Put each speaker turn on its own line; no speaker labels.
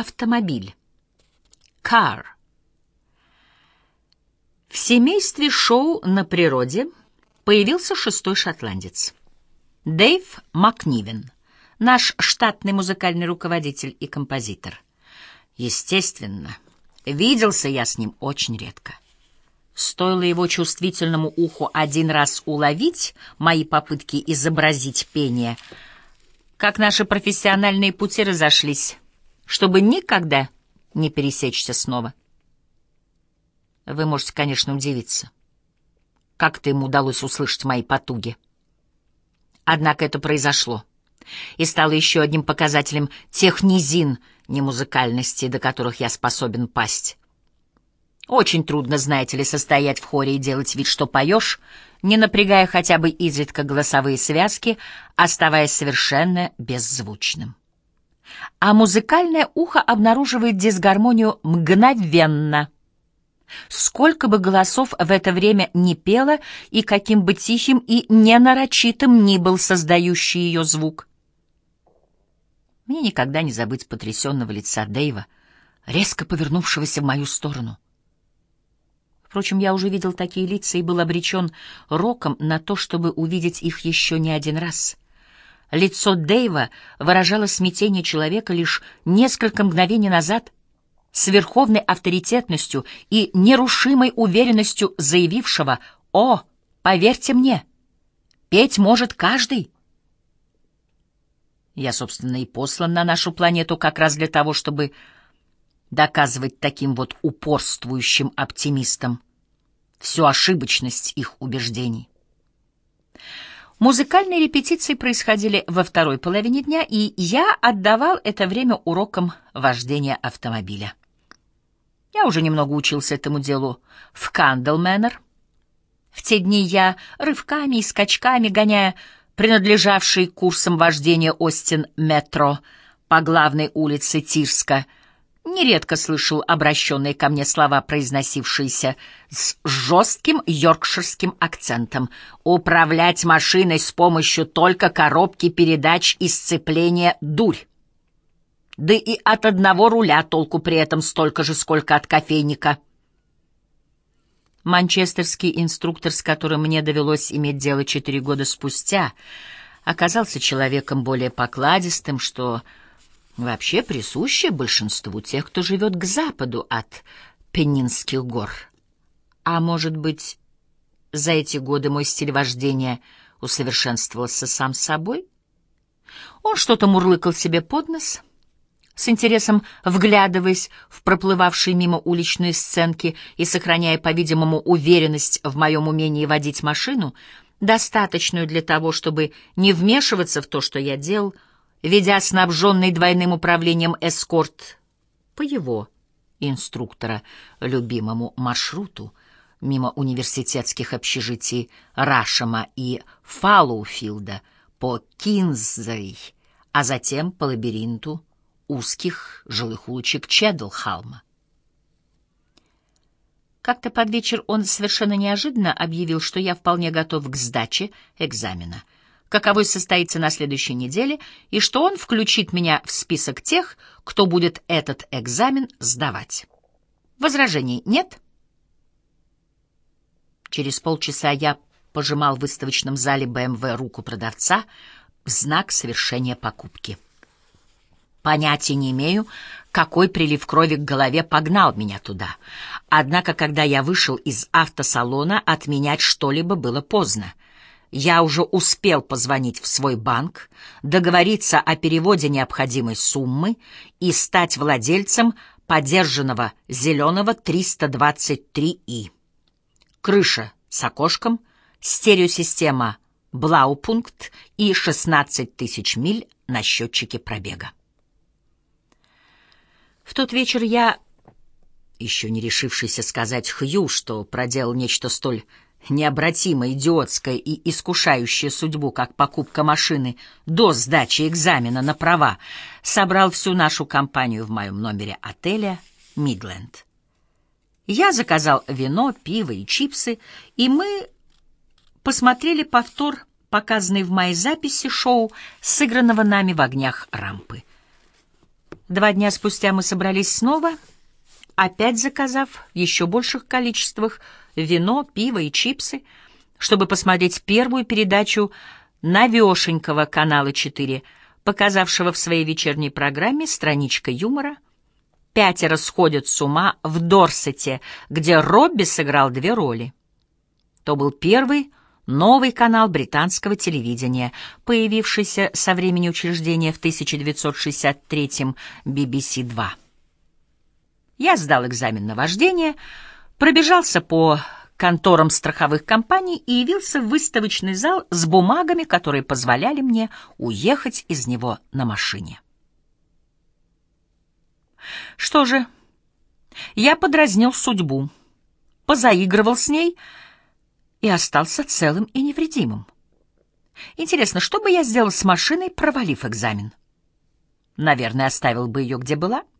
автомобиль. Car. В семействе шоу «На природе» появился шестой шотландец. Дэйв Макнивен, наш штатный музыкальный руководитель и композитор. Естественно, виделся я с ним очень редко. Стоило его чувствительному уху один раз уловить мои попытки изобразить пение, как наши профессиональные пути разошлись, чтобы никогда не пересечься снова. Вы можете, конечно, удивиться. Как-то ему удалось услышать мои потуги. Однако это произошло и стало еще одним показателем тех низин немузыкальности, до которых я способен пасть. Очень трудно, знаете ли, состоять в хоре и делать вид, что поешь, не напрягая хотя бы изредка голосовые связки, оставаясь совершенно беззвучным. А музыкальное ухо обнаруживает дисгармонию мгновенно — Сколько бы голосов в это время не пело, и каким бы тихим и ненарочитым ни был создающий ее звук. Мне никогда не забыть потрясенного лица Дэйва, резко повернувшегося в мою сторону. Впрочем, я уже видел такие лица и был обречен роком на то, чтобы увидеть их еще не один раз. Лицо Дэйва выражало смятение человека лишь несколько мгновений назад — с верховной авторитетностью и нерушимой уверенностью заявившего «О, поверьте мне, петь может каждый». Я, собственно, и послан на нашу планету как раз для того, чтобы доказывать таким вот упорствующим оптимистам всю ошибочность их убеждений. Музыкальные репетиции происходили во второй половине дня, и я отдавал это время урокам вождения автомобиля. Я уже немного учился этому делу в Кандлменнер. В те дни я рывками и скачками, гоняя принадлежавший курсам вождения Остин метро по главной улице Тирска, нередко слышал обращенные ко мне слова, произносившиеся с жестким йоркширским акцентом. «Управлять машиной с помощью только коробки передач и сцепления — дурь» да и от одного руля толку при этом столько же, сколько от кофейника. Манчестерский инструктор, с которым мне довелось иметь дело четыре года спустя, оказался человеком более покладистым, что вообще присуще большинству тех, кто живет к западу от Пеннинских гор. А может быть, за эти годы мой стиль вождения усовершенствовался сам собой? Он что-то мурлыкал себе под нос — с интересом вглядываясь в проплывавшие мимо уличные сценки и сохраняя, по-видимому, уверенность в моем умении водить машину, достаточную для того, чтобы не вмешиваться в то, что я делал, ведя снабженный двойным управлением эскорт по его инструктора любимому маршруту мимо университетских общежитий Рашема и Фаллоуфилда по Кинзей, а затем по лабиринту узких жилых улочек Чедлхалма. Как-то под вечер он совершенно неожиданно объявил, что я вполне готов к сдаче экзамена, каковой состоится на следующей неделе, и что он включит меня в список тех, кто будет этот экзамен сдавать. Возражений нет? Через полчаса я пожимал в выставочном зале БМВ руку продавца в знак совершения покупки. Понятия не имею, какой прилив крови к голове погнал меня туда. Однако, когда я вышел из автосалона, отменять что-либо было поздно. Я уже успел позвонить в свой банк, договориться о переводе необходимой суммы и стать владельцем подержанного зеленого 323И. Крыша с окошком, стереосистема Блаупункт и 16 тысяч миль на счетчике пробега. В тот вечер я, еще не решившийся сказать Хью, что проделал нечто столь необратимо идиотское и искушающее судьбу, как покупка машины до сдачи экзамена на права, собрал всю нашу компанию в моем номере отеля «Мидленд». Я заказал вино, пиво и чипсы, и мы посмотрели повтор, показанный в моей записи шоу, сыгранного нами в огнях рампы. Два дня спустя мы собрались снова, опять заказав в еще больших количествах вино, пиво и чипсы, чтобы посмотреть первую передачу новешенького канала 4, показавшего в своей вечерней программе страничка юмора «Пятеро сходят с ума в Дорсете», где Робби сыграл две роли. То был первый новый канал британского телевидения, появившийся со времени учреждения в 1963-м BBC-2. Я сдал экзамен на вождение, пробежался по конторам страховых компаний и явился в выставочный зал с бумагами, которые позволяли мне уехать из него на машине. Что же, я подразнил судьбу, позаигрывал с ней и остался целым и невредимым. Интересно, что бы я сделал с машиной, провалив экзамен? Наверное, оставил бы ее, где была —